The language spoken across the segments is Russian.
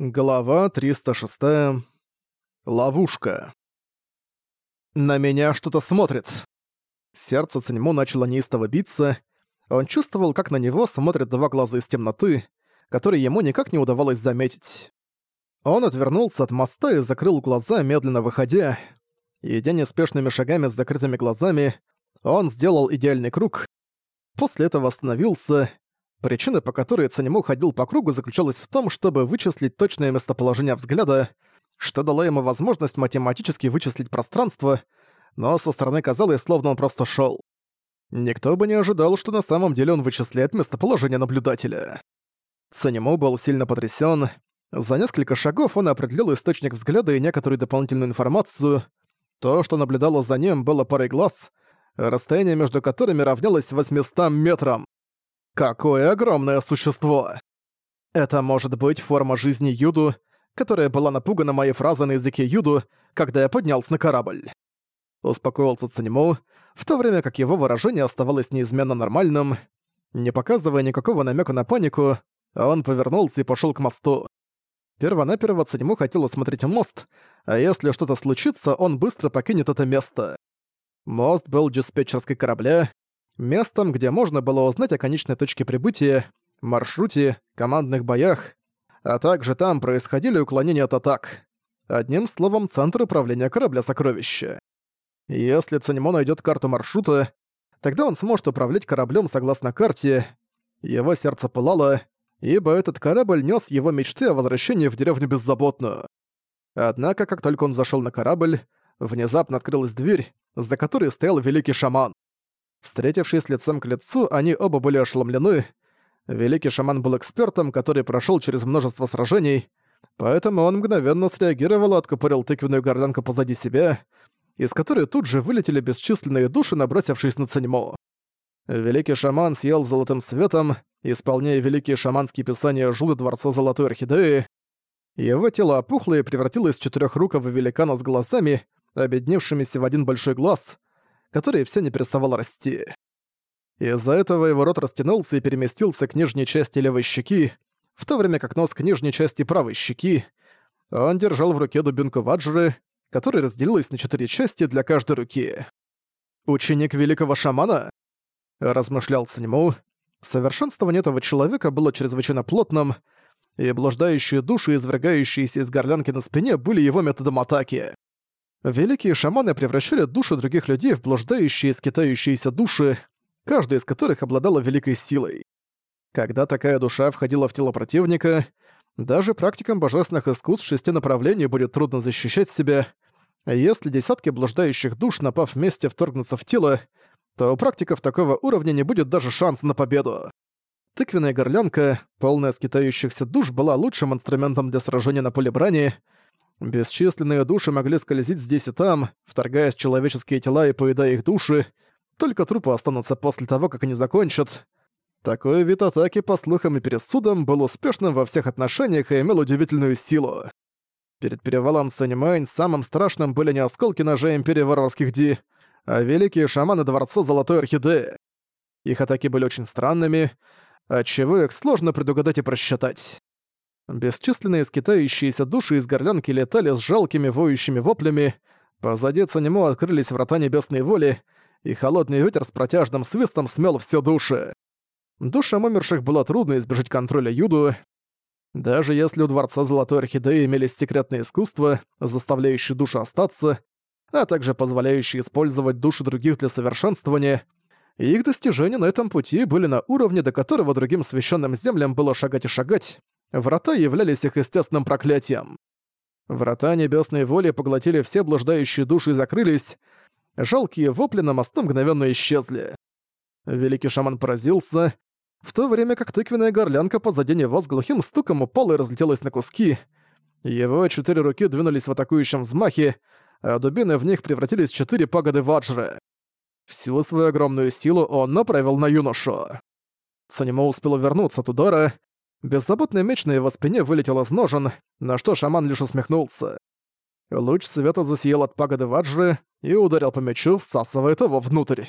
Глава 306. Ловушка. На меня что-то смотрит. Сердце Циньму начало неистово биться. Он чувствовал, как на него смотрят два глаза из темноты, которые ему никак не удавалось заметить. Он отвернулся от моста и закрыл глаза, медленно выходя. Идя неспешными шагами с закрытыми глазами, он сделал идеальный круг. После этого остановился Причина, по которой Цанему ходил по кругу, заключалась в том, чтобы вычислить точное местоположение взгляда, что дало ему возможность математически вычислить пространство, но со стороны казалось, словно он просто шел. Никто бы не ожидал, что на самом деле он вычисляет местоположение наблюдателя. Цанему был сильно потрясен. За несколько шагов он определил источник взгляда и некоторую дополнительную информацию. То, что наблюдало за ним, было парой глаз, расстояние между которыми равнялось 800 метрам. Какое огромное существо! Это может быть форма жизни Юду, которая была напугана моей фразой на языке Юду, когда я поднялся на корабль. Успокоился Цанему, в то время как его выражение оставалось неизменно нормальным. Не показывая никакого намека на панику, он повернулся и пошел к мосту. Первонаперво Цанему хотел осмотреть мост, а если что-то случится, он быстро покинет это место. Мост был диспетчерской корабля, местом, где можно было узнать о конечной точке прибытия, маршруте, командных боях, а также там происходили уклонения от атак. Одним словом, центр управления корабля сокровища. Если Цанимо найдет карту маршрута, тогда он сможет управлять кораблем согласно карте. Его сердце пылало, ибо этот корабль нес его мечты о возвращении в деревню беззаботную. Однако, как только он зашел на корабль, внезапно открылась дверь, за которой стоял великий шаман. Встретившись лицом к лицу, они оба были ошеломлены. Великий шаман был экспертом, который прошел через множество сражений, поэтому он мгновенно среагировал и откупорил тыквенную горлянку позади себя, из которой тут же вылетели бесчисленные души, набросившись на Циньмо. Великий шаман съел золотым светом, исполняя великие шаманские писания Жуды Дворца Золотой Орхидеи. Его тело опухло и превратилось из четырёхрукого великана с глазами, объединившимися в один большой глаз — который все не переставал расти. Из-за этого его рот растянулся и переместился к нижней части левой щеки, в то время как нос к нижней части правой щеки. Он держал в руке дубинку ваджры, которая разделилась на четыре части для каждой руки. «Ученик великого шамана?» — размышлял Циньму. Совершенствование этого человека было чрезвычайно плотным, и блуждающие души, извергающиеся из горлянки на спине, были его методом атаки. Великие шаманы превращали души других людей в блуждающие, скитающиеся души, каждая из которых обладала великой силой. Когда такая душа входила в тело противника, даже практикам божественных искусств шести направлений будет трудно защищать себя. Если десятки блуждающих душ, напав вместе, вторгнутся в тело, то у практиков такого уровня не будет даже шанса на победу. Тыквенная горлянка, полная скитающихся душ, была лучшим инструментом для сражения на поле брани — Бесчисленные души могли скользить здесь и там, вторгаясь в человеческие тела и поедая их души, только трупы останутся после того, как они закончат. Такой вид атаки, по слухам и пересудам, был успешным во всех отношениях и имел удивительную силу. Перед перевалом Санимань самым страшным были не осколки ножей Империи Варварских Ди, а великие шаманы Дворца Золотой Орхидеи. Их атаки были очень странными, отчего их сложно предугадать и просчитать. Бесчисленные скитающиеся души из горлянки летали с жалкими воющими воплями, позади Цанему открылись врата небесной воли, и холодный ветер с протяжным свистом смел все души. Душам умерших было трудно избежать контроля Юду. Даже если у Дворца Золотой Орхидеи имелись секретные искусства, заставляющие души остаться, а также позволяющие использовать души других для совершенствования, их достижения на этом пути были на уровне, до которого другим священным землям было шагать и шагать, Врата являлись их естественным проклятием. Врата небесной воли поглотили все блуждающие души и закрылись. Жалкие вопли на мосту мгновенно исчезли. Великий шаман поразился, в то время как тыквенная горлянка позади него с глухим стуком упала и разлетелась на куски. Его четыре руки двинулись в атакующем взмахе, а дубины в них превратились в четыре пагоды ваджры. Всю свою огромную силу он направил на юношу. Санимо успел вернуться от удара, Беззаботный меч на его спине вылетел из ножен, на что шаман лишь усмехнулся. Луч света засиял от пагоды Ваджры и ударил по мечу, всасывая его внутрь.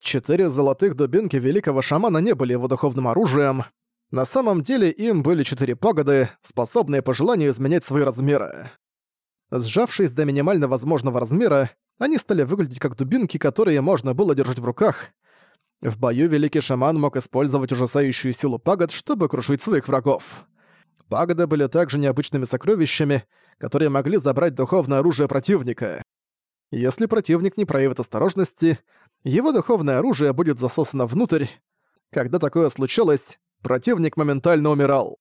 Четыре золотых дубинки великого шамана не были его духовным оружием. На самом деле им были четыре пагоды, способные по желанию изменять свои размеры. Сжавшись до минимально возможного размера, они стали выглядеть как дубинки, которые можно было держать в руках. В бою великий шаман мог использовать ужасающую силу пагод, чтобы крушить своих врагов. Пагоды были также необычными сокровищами, которые могли забрать духовное оружие противника. Если противник не проявит осторожности, его духовное оружие будет засосано внутрь. Когда такое случалось, противник моментально умирал.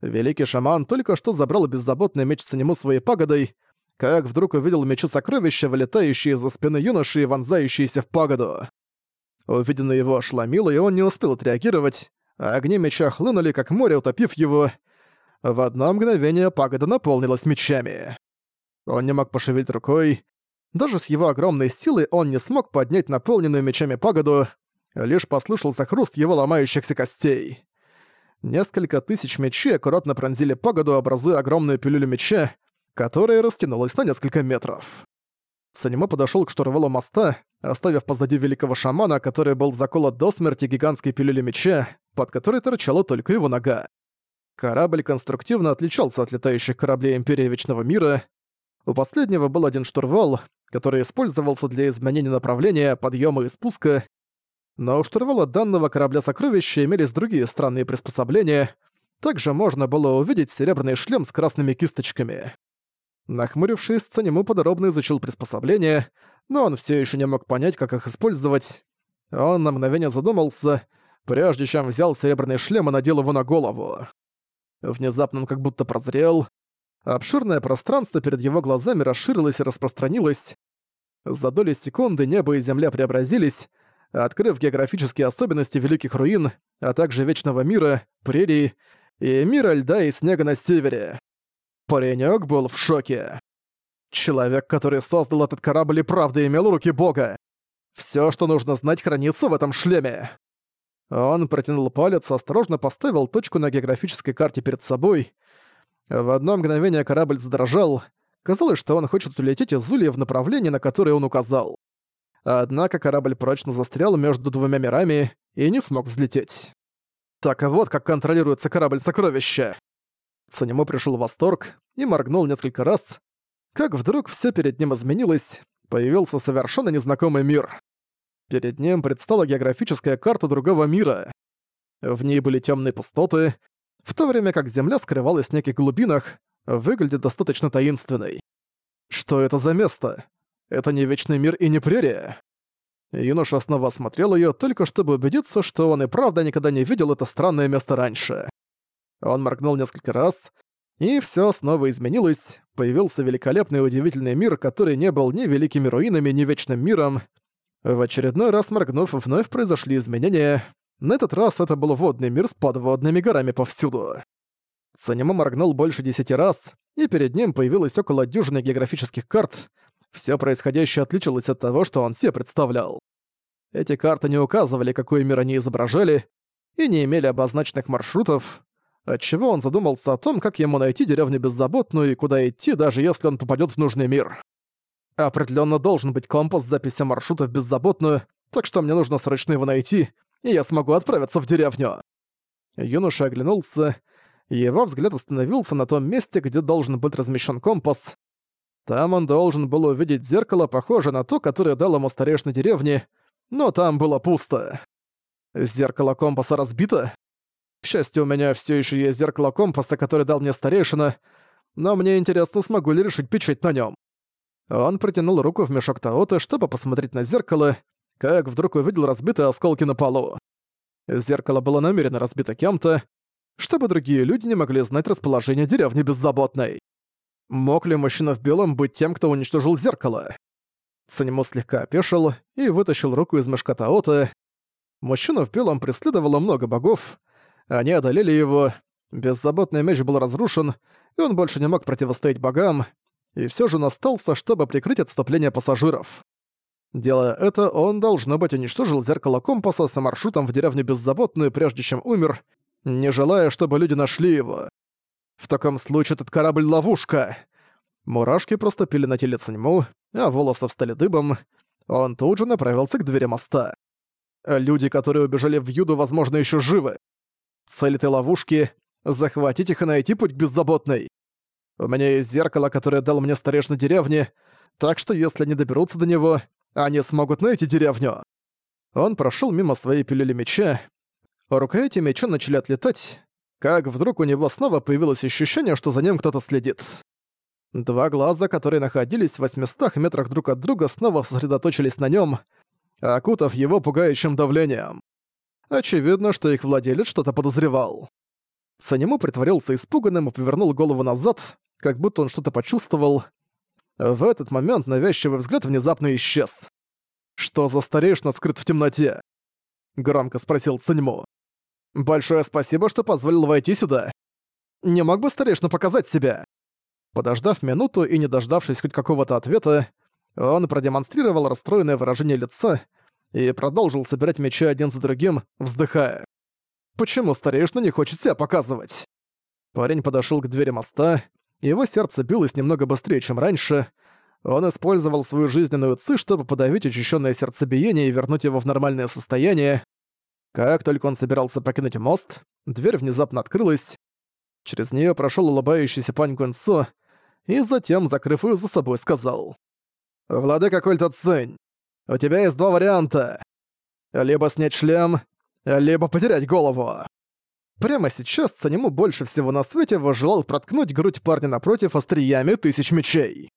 Великий шаман только что забрал беззаботный меч Цанему своей пагодой, как вдруг увидел мечи сокровища, вылетающие из-за спины юноши и вонзающиеся в пагоду. Увиденное его ошеломило, и он не успел отреагировать, огни меча хлынули, как море, утопив его. В одно мгновение пагода наполнилась мечами. Он не мог пошевелить рукой. Даже с его огромной силой он не смог поднять наполненную мечами пагоду, лишь послышался хруст его ломающихся костей. Несколько тысяч мечей аккуратно пронзили пагоду, образуя огромную пилюлю меча, которая растянулась на несколько метров. Санимо подошёл к штурвалу моста, оставив позади великого шамана, который был заколот до смерти гигантской пилюли меча, под которой торчала только его нога. Корабль конструктивно отличался от летающих кораблей Империи Вечного Мира. У последнего был один штурвал, который использовался для изменения направления, подъема и спуска, но у штурвала данного корабля-сокровища имелись другие странные приспособления. Также можно было увидеть серебряный шлем с красными кисточками. Нахмурившись, Цанему подробно изучил приспособления, но он все еще не мог понять, как их использовать. Он на мгновение задумался, прежде чем взял серебряный шлем и надел его на голову. Внезапно он как будто прозрел. Обширное пространство перед его глазами расширилось и распространилось. За доли секунды небо и земля преобразились, открыв географические особенности Великих Руин, а также Вечного Мира, Прерии и мира льда и снега на севере. Паренёк был в шоке. Человек, который создал этот корабль и правда имел руки бога. Всё, что нужно знать, хранится в этом шлеме. Он протянул палец, осторожно поставил точку на географической карте перед собой. В одно мгновение корабль задрожал. Казалось, что он хочет улететь из Улья в направлении, на которое он указал. Однако корабль прочно застрял между двумя мирами и не смог взлететь. Так вот как контролируется корабль-сокровища. Санему пришел в восторг и моргнул несколько раз, как вдруг все перед ним изменилось, появился совершенно незнакомый мир. Перед ним предстала географическая карта другого мира. В ней были темные пустоты, в то время как Земля скрывалась в неких глубинах, выглядит достаточно таинственной. Что это за место? Это не Вечный мир и не Прерия. Юноша снова осмотрел её, только чтобы убедиться, что он и правда никогда не видел это странное место раньше. Он моргнул несколько раз, и всё снова изменилось. Появился великолепный и удивительный мир, который не был ни великими руинами, ни вечным миром. В очередной раз моргнув, вновь произошли изменения. На этот раз это был водный мир с подводными горами повсюду. Санема моргнул больше десяти раз, и перед ним появилось около дюжины географических карт, все происходящее отличалось от того, что он себе представлял. Эти карты не указывали, какой мир они изображали, и не имели обозначенных маршрутов, отчего он задумался о том, как ему найти деревню беззаботную и куда идти, даже если он попадет в нужный мир. Определенно должен быть компас с записью маршрутов беззаботную, так что мне нужно срочно его найти, и я смогу отправиться в деревню. Юноша оглянулся, и его взгляд остановился на том месте, где должен быть размещен компас. Там он должен был увидеть зеркало, похожее на то, которое дал ему старейшина деревни, но там было пусто. Зеркало компаса разбито? К счастью, у меня все еще есть зеркало компаса, которое дал мне старейшина, но мне интересно, смогу ли решить печать на нем. Он протянул руку в мешок Таота, чтобы посмотреть на зеркало, как вдруг увидел разбитые осколки на полу. Зеркало было намеренно разбито кем-то, чтобы другие люди не могли знать расположение деревни беззаботной. Мог ли мужчина в белом быть тем, кто уничтожил зеркало? Санему слегка опешил и вытащил руку из мешка Таота. Мужчину в белом преследовало много богов. Они одолели его. Беззаботный меч был разрушен, и он больше не мог противостоять богам, и все же настался, чтобы прикрыть отступление пассажиров. Делая это, он, должно быть, уничтожил зеркало компаса с маршрутом в деревню Беззаботную, прежде чем умер, не желая, чтобы люди нашли его. В таком случае этот корабль — ловушка. Мурашки проступили на теле Циньму, а волосы встали дыбом. Он тут же направился к двери моста. Люди, которые убежали в Юду, возможно, еще живы. Цель этой ловушки — захватить их и найти путь к беззаботной. У меня есть зеркало, которое дал мне старешина деревни, так что если они доберутся до него, они смогут найти деревню. Он прошел мимо своей пилюли меча. Рукояти меча начали отлетать, как вдруг у него снова появилось ощущение, что за ним кто-то следит. Два глаза, которые находились в 800 метрах друг от друга, снова сосредоточились на нем, окутав его пугающим давлением. Очевидно, что их владелец что-то подозревал. Санему притворился испуганным и повернул голову назад, как будто он что-то почувствовал. В этот момент навязчивый взгляд внезапно исчез. «Что за старейшина скрыт в темноте?» — громко спросил Санему. «Большое спасибо, что позволил войти сюда. Не мог бы старейшина показать себя?» Подождав минуту и не дождавшись хоть какого-то ответа, он продемонстрировал расстроенное выражение лица и продолжил собирать мечи один за другим, вздыхая. «Почему старейшина не хочет себя показывать?» Парень подошёл к двери моста, его сердце билось немного быстрее, чем раньше. Он использовал свою жизненную ци, чтобы подавить учащенное сердцебиение и вернуть его в нормальное состояние. Как только он собирался покинуть мост, дверь внезапно открылась. Через нее прошел улыбающийся пань Гуэнсо, и затем, закрыв ее за собой, сказал. «Владыка Кольта Цинь, у тебя есть два варианта. Либо снять шлем, либо потерять голову». Прямо сейчас Санему больше всего на свете возжелал проткнуть грудь парня напротив остриями тысяч мечей.